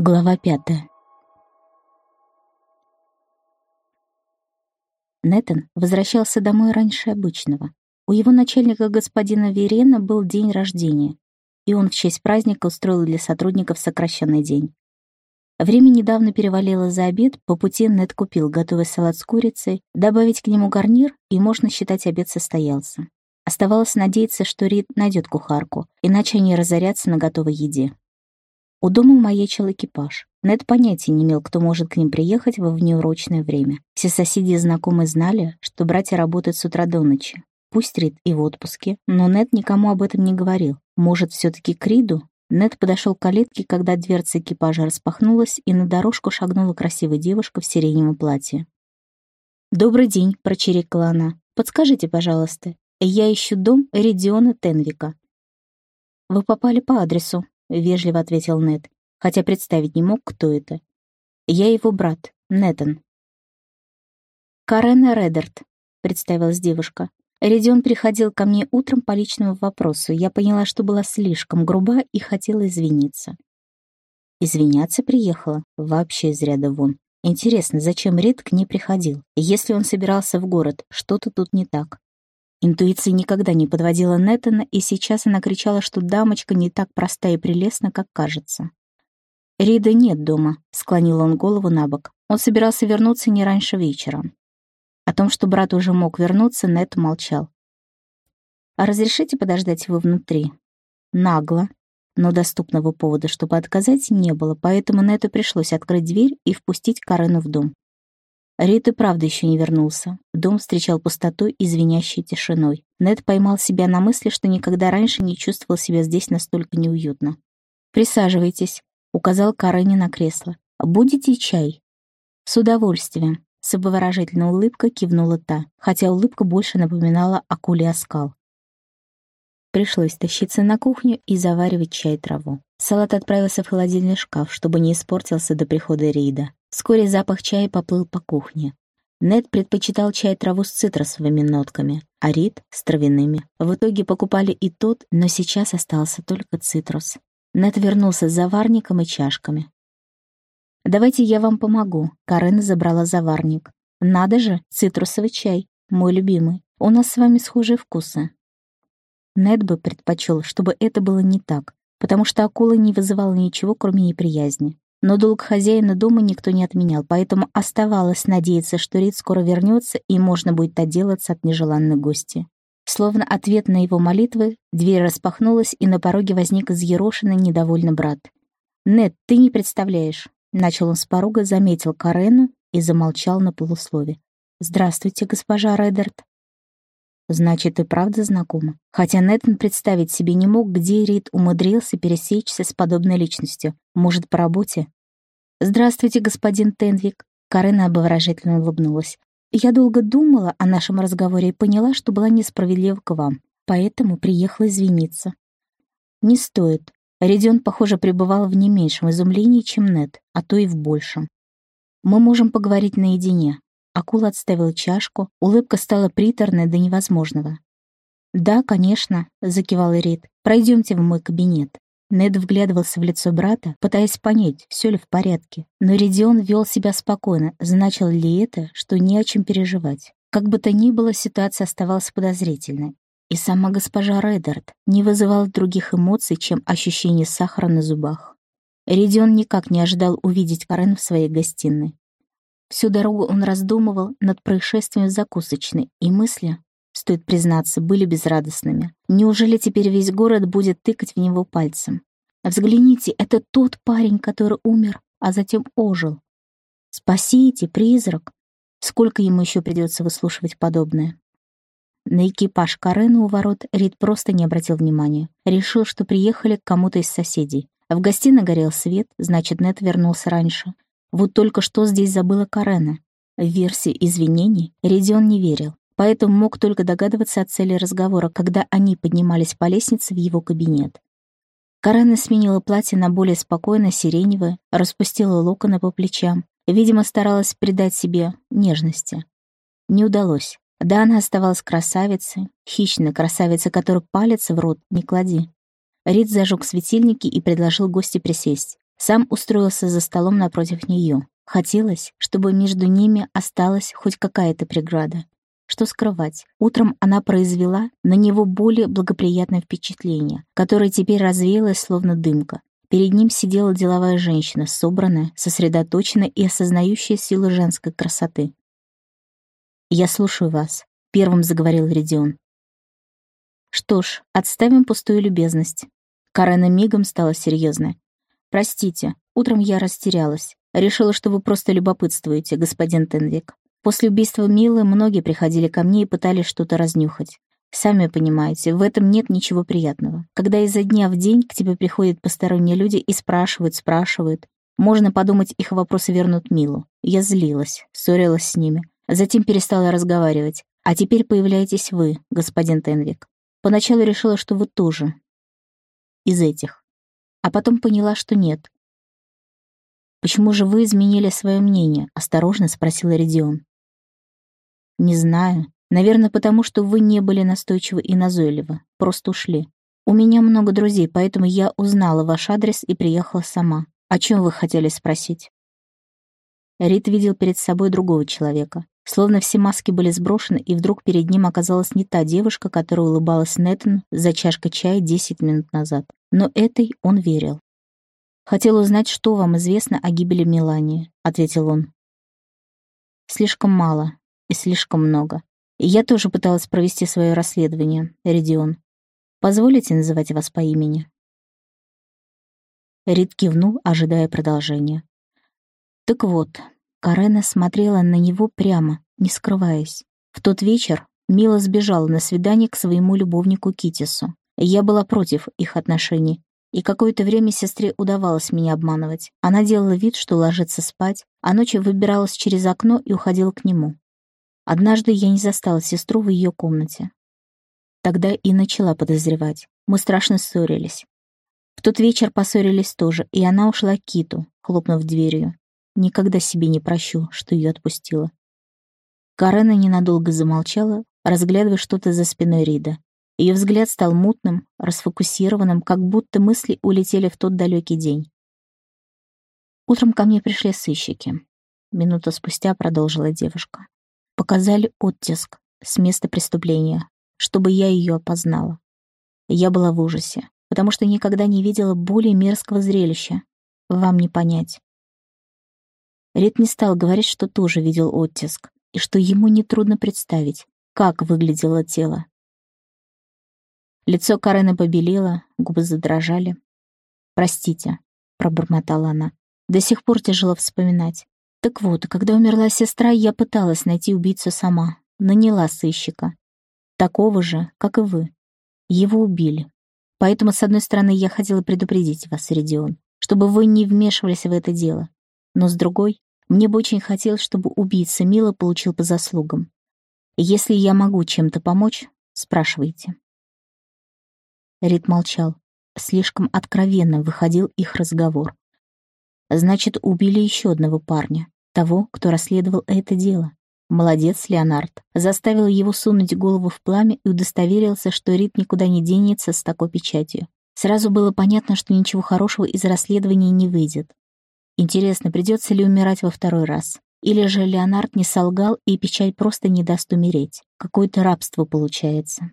Глава пятая. Нэтан возвращался домой раньше обычного. У его начальника господина Верена был день рождения, и он в честь праздника устроил для сотрудников сокращенный день. Время недавно перевалило за обед, по пути Нед купил готовый салат с курицей, добавить к нему гарнир, и можно считать, обед состоялся. Оставалось надеяться, что Рид найдет кухарку, иначе они разорятся на готовой еде. У дома маячил экипаж. Нед понятия не имел, кто может к ним приехать во внеурочное время. Все соседи и знакомые знали, что братья работают с утра до ночи. Пусть Рид и в отпуске, но Нед никому об этом не говорил. Может, все таки к Риду? Нед подошел к калитке, когда дверца экипажа распахнулась, и на дорожку шагнула красивая девушка в сиреневом платье. «Добрый день», — прочирикала она. «Подскажите, пожалуйста, я ищу дом Ридиона Тенвика». «Вы попали по адресу», — вежливо ответил Нед, хотя представить не мог, кто это. «Я его брат, Нетан». «Карена Редерт», — представилась девушка. Редион приходил ко мне утром по личному вопросу. Я поняла, что была слишком груба и хотела извиниться. Извиняться приехала? Вообще из ряда вон. Интересно, зачем Рид к ней приходил? Если он собирался в город, что-то тут не так. Интуиция никогда не подводила Неттона, и сейчас она кричала, что дамочка не так проста и прелестна, как кажется. «Рида нет дома», — склонил он голову на бок. Он собирался вернуться не раньше вечера. О том, что брат уже мог вернуться, Нет молчал. «А разрешите подождать его внутри?» Нагло, но доступного повода, чтобы отказать, не было, поэтому Нету пришлось открыть дверь и впустить Карену в дом. Рит и правда еще не вернулся. Дом встречал пустотой и звенящей тишиной. Нед поймал себя на мысли, что никогда раньше не чувствовал себя здесь настолько неуютно. «Присаживайтесь», — указал Карене на кресло. «Будете чай?» «С удовольствием», — с обворожительной улыбкой кивнула та, хотя улыбка больше напоминала акулий оскал. Пришлось тащиться на кухню и заваривать чай-траву. Салат отправился в холодильный шкаф, чтобы не испортился до прихода Рида. Вскоре запах чая поплыл по кухне. Нед предпочитал чай-траву с цитрусовыми нотками, а Рид — с травяными. В итоге покупали и тот, но сейчас остался только цитрус. Нед вернулся с заварником и чашками. «Давайте я вам помогу», — Карен забрала заварник. «Надо же, цитрусовый чай, мой любимый. У нас с вами схожие вкусы». Нед бы предпочел, чтобы это было не так, потому что акула не вызывала ничего, кроме неприязни. Но долг хозяина дома никто не отменял, поэтому оставалось надеяться, что Рид скоро вернется и можно будет отделаться от нежеланной гости. Словно ответ на его молитвы, дверь распахнулась, и на пороге возник взъерошенный недовольный брат. «Нед, ты не представляешь!» Начал он с порога, заметил Карену и замолчал на полуслове. «Здравствуйте, госпожа Редерт». Значит, и правда знакома. Хотя Нэтан представить себе не мог, где Рид умудрился пересечься с подобной личностью. Может, по работе? «Здравствуйте, господин Тенвик», — Карена обворожительно улыбнулась. «Я долго думала о нашем разговоре и поняла, что была несправедлива к вам, поэтому приехала извиниться». «Не стоит». Редион, похоже, пребывал в не меньшем изумлении, чем Нет, а то и в большем. «Мы можем поговорить наедине. Акула отставила чашку, улыбка стала приторной до невозможного. «Да, конечно», — закивал Рид. «Пройдемте в мой кабинет». Нед вглядывался в лицо брата, пытаясь понять, все ли в порядке. Но Ридион вел себя спокойно, значило ли это, что не о чем переживать. Как бы то ни было, ситуация оставалась подозрительной. И сама госпожа Реддард не вызывала других эмоций, чем ощущение сахара на зубах. Ридион никак не ожидал увидеть Карен в своей гостиной. Всю дорогу он раздумывал над происшествием в закусочной, и мысли, стоит признаться, были безрадостными. Неужели теперь весь город будет тыкать в него пальцем? Взгляните, это тот парень, который умер, а затем ожил. Спасите, призрак! Сколько ему еще придется выслушивать подобное? На экипаж Карена у ворот Рид просто не обратил внимания. Решил, что приехали к кому-то из соседей. В гостиной горел свет, значит, Нет вернулся раньше. Вот только что здесь забыла Карена. В версии извинений Редион не верил, поэтому мог только догадываться о цели разговора, когда они поднимались по лестнице в его кабинет. Карена сменила платье на более спокойно сиреневое, распустила локоны по плечам, видимо, старалась придать себе нежности. Не удалось. Да, она оставалась красавицей, хищной красавицей, которой палец в рот не клади. Рид зажег светильники и предложил гости присесть. Сам устроился за столом напротив нее. Хотелось, чтобы между ними осталась хоть какая-то преграда. Что скрывать, утром она произвела на него более благоприятное впечатление, которое теперь развеялось словно дымка. Перед ним сидела деловая женщина, собранная, сосредоточенная и осознающая силу женской красоты. «Я слушаю вас», — первым заговорил Редион. «Что ж, отставим пустую любезность». Карена мигом стала серьезной. «Простите, утром я растерялась. Решила, что вы просто любопытствуете, господин Тенвик. После убийства Милы многие приходили ко мне и пытались что-то разнюхать. Сами понимаете, в этом нет ничего приятного. Когда изо дня в день к тебе приходят посторонние люди и спрашивают, спрашивают, можно подумать, их вопросы вернут Милу. Я злилась, ссорилась с ними. Затем перестала разговаривать. А теперь появляетесь вы, господин Тенвик. Поначалу решила, что вы тоже. Из этих. А потом поняла, что нет. «Почему же вы изменили свое мнение?» — осторожно спросила Редион. «Не знаю. Наверное, потому что вы не были настойчивы и назойливы. Просто ушли. У меня много друзей, поэтому я узнала ваш адрес и приехала сама. О чем вы хотели спросить?» Рид видел перед собой другого человека. Словно все маски были сброшены, и вдруг перед ним оказалась не та девушка, которая улыбалась Неттон за чашкой чая десять минут назад. Но этой он верил. «Хотел узнать, что вам известно о гибели Мелании», — ответил он. «Слишком мало и слишком много. Я тоже пыталась провести свое расследование, Редион. Позволите называть вас по имени?» Рид кивнул, ожидая продолжения. Так вот, Карена смотрела на него прямо, не скрываясь. В тот вечер Мила сбежала на свидание к своему любовнику Китису. Я была против их отношений, и какое-то время сестре удавалось меня обманывать. Она делала вид, что ложится спать, а ночью выбиралась через окно и уходила к нему. Однажды я не застала сестру в ее комнате. Тогда и начала подозревать. Мы страшно ссорились. В тот вечер поссорились тоже, и она ушла к Киту, хлопнув дверью. Никогда себе не прощу, что ее отпустила. Карена ненадолго замолчала, разглядывая что-то за спиной Рида. Ее взгляд стал мутным, расфокусированным, как будто мысли улетели в тот далекий день. Утром ко мне пришли сыщики. Минуту спустя продолжила девушка. Показали оттиск с места преступления, чтобы я ее опознала. Я была в ужасе, потому что никогда не видела более мерзкого зрелища. Вам не понять. Рид не стал говорить, что тоже видел оттиск, и что ему нетрудно представить, как выглядело тело. Лицо Карены побелело, губы задрожали. «Простите», — пробормотала она, — «до сих пор тяжело вспоминать. Так вот, когда умерла сестра, я пыталась найти убийцу сама, наняла сыщика. Такого же, как и вы. Его убили. Поэтому, с одной стороны, я хотела предупредить вас, Редион, чтобы вы не вмешивались в это дело. Но с другой, мне бы очень хотелось, чтобы убийца Мила получил по заслугам. Если я могу чем-то помочь, спрашивайте. Рид молчал. Слишком откровенно выходил их разговор. Значит, убили еще одного парня, того, кто расследовал это дело. Молодец, Леонард. Заставил его сунуть голову в пламя и удостоверился, что Рид никуда не денется с такой печатью. Сразу было понятно, что ничего хорошего из расследования не выйдет. Интересно, придется ли умирать во второй раз? Или же Леонард не солгал, и печать просто не даст умереть? Какое-то рабство получается.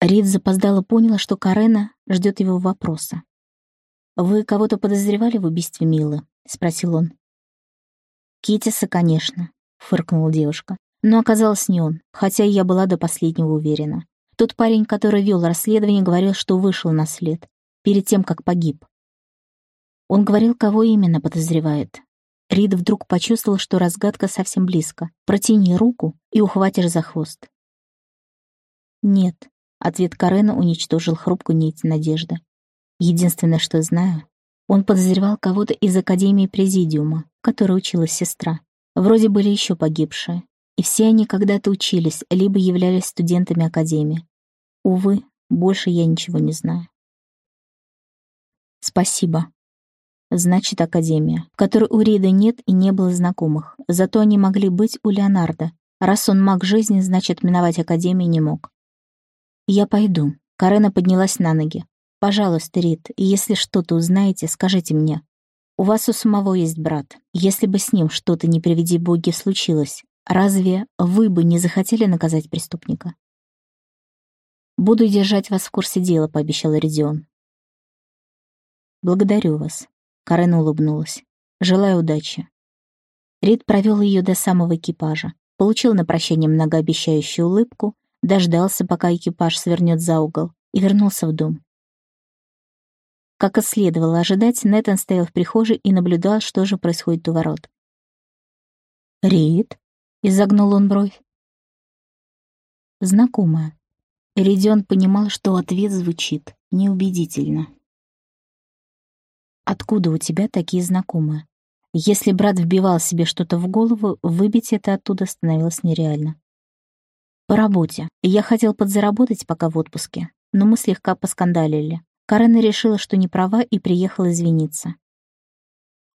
Рид запоздало поняла, что Карена ждет его вопроса. «Вы кого-то подозревали в убийстве Милы?» — спросил он. «Китиса, конечно», — фыркнула девушка. «Но оказалось не он, хотя я была до последнего уверена. Тот парень, который вел расследование, говорил, что вышел на след, перед тем, как погиб. Он говорил, кого именно подозревает. Рид вдруг почувствовал, что разгадка совсем близко. Протяни руку и ухватишь за хвост. «Нет», — ответ Карена уничтожил хрупкую нить надежды. Единственное, что знаю, он подозревал кого-то из Академии Президиума, в которой училась сестра. Вроде были еще погибшие. И все они когда-то учились, либо являлись студентами Академии. Увы, больше я ничего не знаю. Спасибо. Значит, Академия, в которой у Рида нет и не было знакомых. Зато они могли быть у Леонардо. Раз он маг жизни, значит, миновать Академию не мог. Я пойду. Карена поднялась на ноги. Пожалуйста, Рид, если что-то узнаете, скажите мне. У вас у самого есть брат. Если бы с ним что-то, не приведи боги, случилось, разве вы бы не захотели наказать преступника? «Буду держать вас в курсе дела», — пообещал Родион. «Благодарю вас», — Карен улыбнулась. «Желаю удачи». Рид провел ее до самого экипажа, получил на прощание многообещающую улыбку, дождался, пока экипаж свернет за угол, и вернулся в дом. Как и следовало ожидать, Нэтан стоял в прихожей и наблюдал, что же происходит у ворот. «Рид?» — изогнул он бровь. Знакомая. Ридион понимал, что ответ звучит неубедительно. «Откуда у тебя такие знакомые?» Если брат вбивал себе что-то в голову, выбить это оттуда становилось нереально. «По работе. Я хотел подзаработать, пока в отпуске, но мы слегка поскандалили. Карена решила, что не права, и приехала извиниться.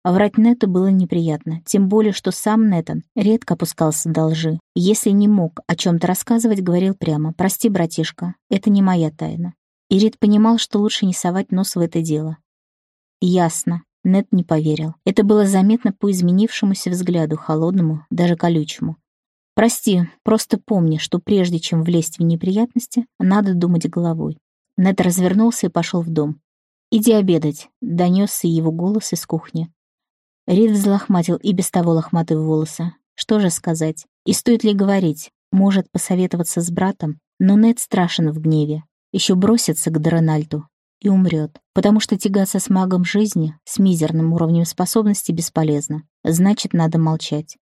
А врать Нету было неприятно, тем более, что сам Нетан редко опускался до лжи. Если не мог о чем-то рассказывать, говорил прямо «Прости, братишка, это не моя тайна». И Рид понимал, что лучше не совать нос в это дело. Ясно. Нет не поверил. Это было заметно по изменившемуся взгляду, холодному, даже колючему. «Прости, просто помни, что прежде чем влезть в неприятности, надо думать головой. Нед развернулся и пошел в дом. «Иди обедать», — донесся его голос из кухни. Рид взлохматил и без того лохматые волосы. Что же сказать? И стоит ли говорить? Может посоветоваться с братом? Но Нед страшен в гневе. Еще бросится к Дорональду и умрет, потому что тягаться с магом жизни с мизерным уровнем способности бесполезно. Значит, надо молчать.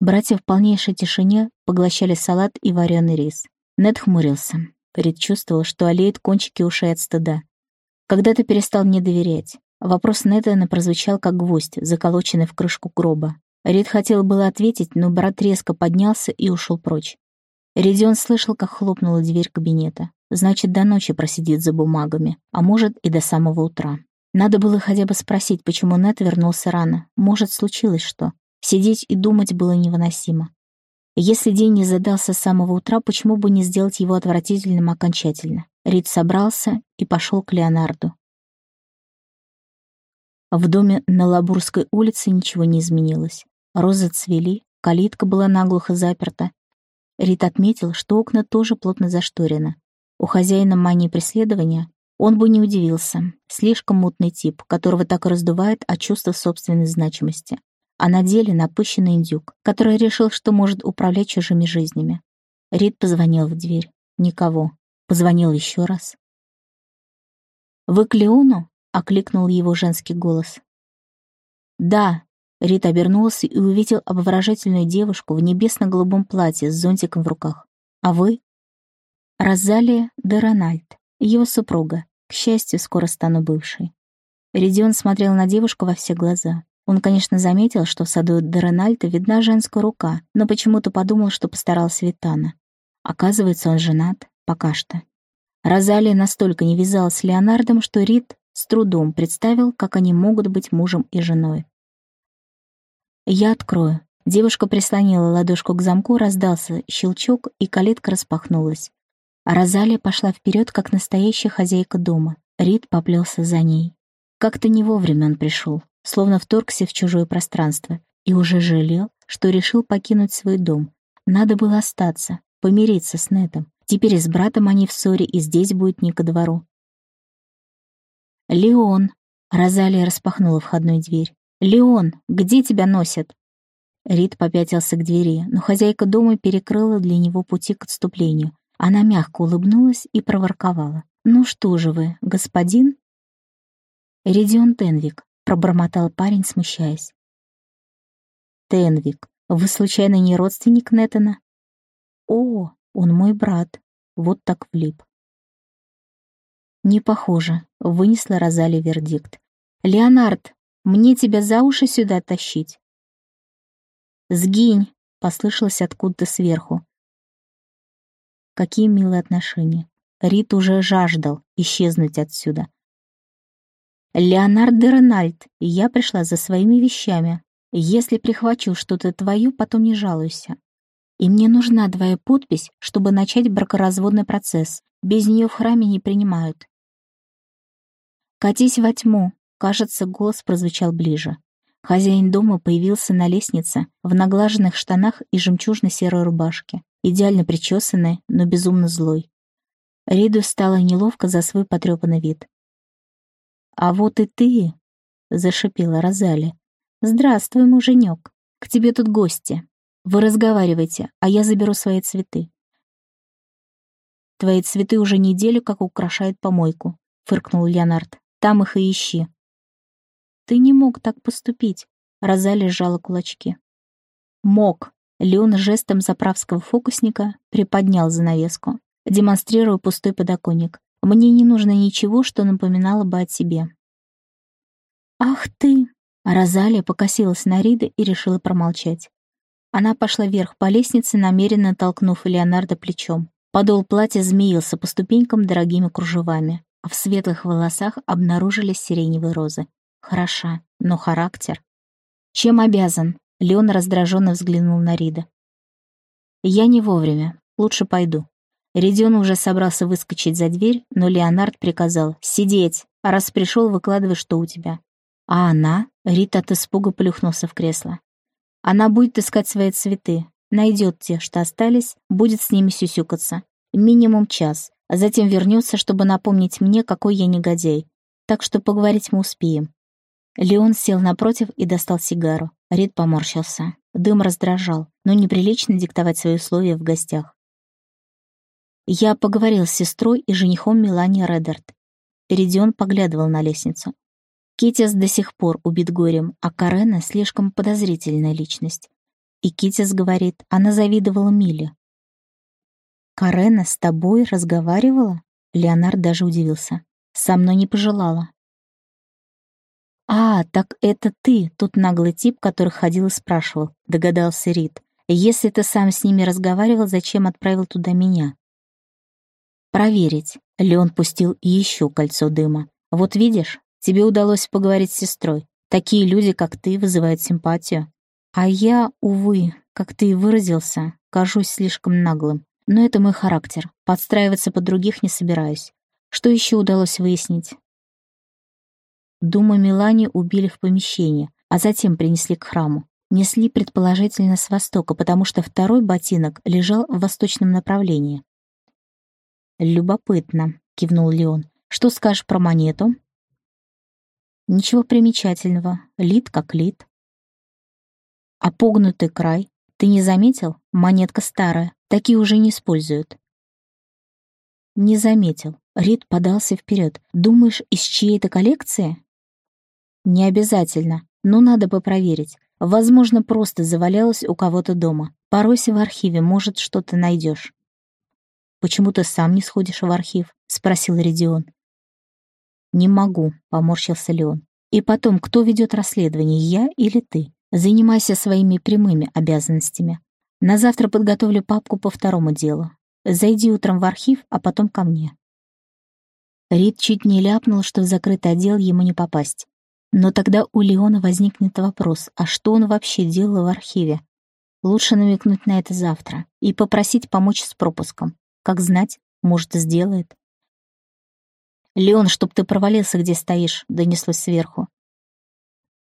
Братья в полнейшей тишине поглощали салат и вареный рис. Нед хмурился. Предчувствовал, что олеют кончики ушей от стыда. Когда-то перестал мне доверять. Вопрос Нэтана прозвучал как гвоздь, заколоченный в крышку гроба. Рид хотел было ответить, но брат резко поднялся и ушел прочь. Редион слышал, как хлопнула дверь кабинета. Значит, до ночи просидит за бумагами, а может и до самого утра. Надо было хотя бы спросить, почему Нет вернулся рано. Может, случилось что. Сидеть и думать было невыносимо. Если день не задался с самого утра, почему бы не сделать его отвратительным окончательно? Рид собрался и пошел к Леонарду. В доме на Лабурской улице ничего не изменилось. Розы цвели, калитка была наглухо заперта. Рид отметил, что окна тоже плотно зашторены. У хозяина мании преследования он бы не удивился. Слишком мутный тип, которого так раздувает от чувства собственной значимости а на деле напыщенный индюк, который решил, что может управлять чужими жизнями. Рид позвонил в дверь. Никого. Позвонил еще раз. «Вы к Леону?» — окликнул его женский голос. «Да», — Рид обернулся и увидел обворожительную девушку в небесно-голубом платье с зонтиком в руках. «А вы?» «Розалия де Рональд, его супруга. К счастью, скоро стану бывшей». Ридион смотрел на девушку во все глаза. Он, конечно, заметил, что в саду Дерональта видна женская рука, но почему-то подумал, что постарался Витана. Оказывается, он женат, пока что. Розалия настолько не вязалась с Леонардом, что Рид с трудом представил, как они могут быть мужем и женой. «Я открою». Девушка прислонила ладошку к замку, раздался щелчок, и калитка распахнулась. Розалия пошла вперед, как настоящая хозяйка дома. Рид поплелся за ней. Как-то не вовремя он пришел словно вторгся в чужое пространство, и уже жалел, что решил покинуть свой дом. Надо было остаться, помириться с Нетом. Теперь с братом они в ссоре, и здесь будет не ко двору. «Леон!» — Розалия распахнула входную дверь. «Леон, где тебя носят?» Рид попятился к двери, но хозяйка дома перекрыла для него пути к отступлению. Она мягко улыбнулась и проворковала. «Ну что же вы, господин?» «Ридион Тенвик, — пробормотал парень, смущаясь. «Тенвик, вы случайно не родственник Нетана?» «О, он мой брат. Вот так влип». «Не похоже», — вынесла Розали вердикт. «Леонард, мне тебя за уши сюда тащить?» «Сгинь!» — послышалось откуда-то сверху. Какие милые отношения. Рит уже жаждал исчезнуть отсюда, «Леонард Рональд, я пришла за своими вещами. Если прихвачу что-то твое, потом не жалуйся. И мне нужна твоя подпись, чтобы начать бракоразводный процесс. Без нее в храме не принимают». «Катись во тьму!» — Кажется, голос прозвучал ближе. Хозяин дома появился на лестнице в наглаженных штанах и жемчужно-серой рубашке, идеально причесанный, но безумно злой. Риду стало неловко за свой потрепанный вид. «А вот и ты!» — зашипела Розали. «Здравствуй, муженек. К тебе тут гости. Вы разговаривайте, а я заберу свои цветы». «Твои цветы уже неделю как украшают помойку», — фыркнул Леонард. «Там их и ищи». «Ты не мог так поступить», — Розали сжала кулачки. «Мог», — Леон жестом заправского фокусника приподнял занавеску демонстрируя пустой подоконник. Мне не нужно ничего, что напоминало бы о себе. «Ах ты!» Розалия покосилась на Рида и решила промолчать. Она пошла вверх по лестнице, намеренно толкнув Леонардо плечом. Подол платья змеился по ступенькам дорогими кружевами, а в светлых волосах обнаружились сиреневые розы. Хороша, но характер. «Чем обязан?» Леон раздраженно взглянул на Рида. «Я не вовремя. Лучше пойду». Редион уже собрался выскочить за дверь, но Леонард приказал «Сидеть, а раз пришел, выкладывай, что у тебя». А она, Рита от испуга плюхнулся в кресло. Она будет искать свои цветы, найдет те, что остались, будет с ними сюсюкаться. Минимум час, а затем вернется, чтобы напомнить мне, какой я негодяй. Так что поговорить мы успеем. Леон сел напротив и достал сигару. Рид поморщился. Дым раздражал, но неприлично диктовать свои условия в гостях. Я поговорил с сестрой и женихом Мелани Редерт. Редион поглядывал на лестницу. Китис до сих пор убит горем, а Карена слишком подозрительная личность. И Китис говорит, она завидовала Миле. «Карена с тобой разговаривала?» Леонард даже удивился. «Со мной не пожелала». «А, так это ты, тот наглый тип, который ходил и спрашивал», — догадался Рид. «Если ты сам с ними разговаривал, зачем отправил туда меня?» Проверить. Леон пустил еще кольцо дыма. Вот видишь, тебе удалось поговорить с сестрой. Такие люди, как ты, вызывают симпатию. А я, увы, как ты и выразился, кажусь слишком наглым. Но это мой характер. Подстраиваться под других не собираюсь. Что еще удалось выяснить? Думаю, Милане убили в помещении, а затем принесли к храму. Несли, предположительно, с востока, потому что второй ботинок лежал в восточном направлении. «Любопытно», — кивнул Леон. «Что скажешь про монету?» «Ничего примечательного. Лид как лид». «А погнутый край? Ты не заметил? Монетка старая. Такие уже не используют». «Не заметил». Рид подался вперед. «Думаешь, из чьей это коллекции?» «Не обязательно, но надо бы проверить. Возможно, просто завалялась у кого-то дома. Поройся в архиве, может, что-то найдешь. «Почему ты сам не сходишь в архив?» — спросил Редион. «Не могу», — поморщился Леон. «И потом, кто ведет расследование, я или ты? Занимайся своими прямыми обязанностями. На завтра подготовлю папку по второму делу. Зайди утром в архив, а потом ко мне». Рид чуть не ляпнул, что в закрытый отдел ему не попасть. Но тогда у Леона возникнет вопрос, а что он вообще делал в архиве? Лучше намекнуть на это завтра и попросить помочь с пропуском. Как знать, может, сделает. «Леон, чтоб ты провалился, где стоишь», — донеслось сверху.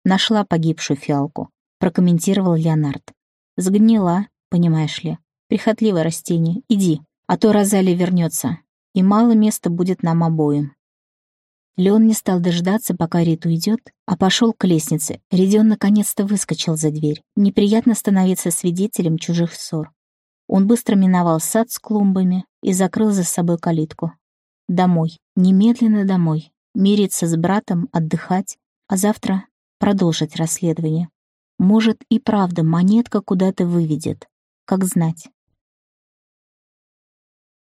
«Нашла погибшую фиалку», — прокомментировал Леонард. «Сгнила, понимаешь ли. Прихотливое растение. Иди, а то Розали вернется, и мало места будет нам обоим». Леон не стал дождаться, пока Рит уйдет, а пошел к лестнице. Редион наконец-то выскочил за дверь. Неприятно становиться свидетелем чужих ссор. Он быстро миновал сад с клумбами и закрыл за собой калитку. Домой, немедленно домой, мириться с братом, отдыхать, а завтра продолжить расследование. Может, и правда монетка куда-то выведет. Как знать.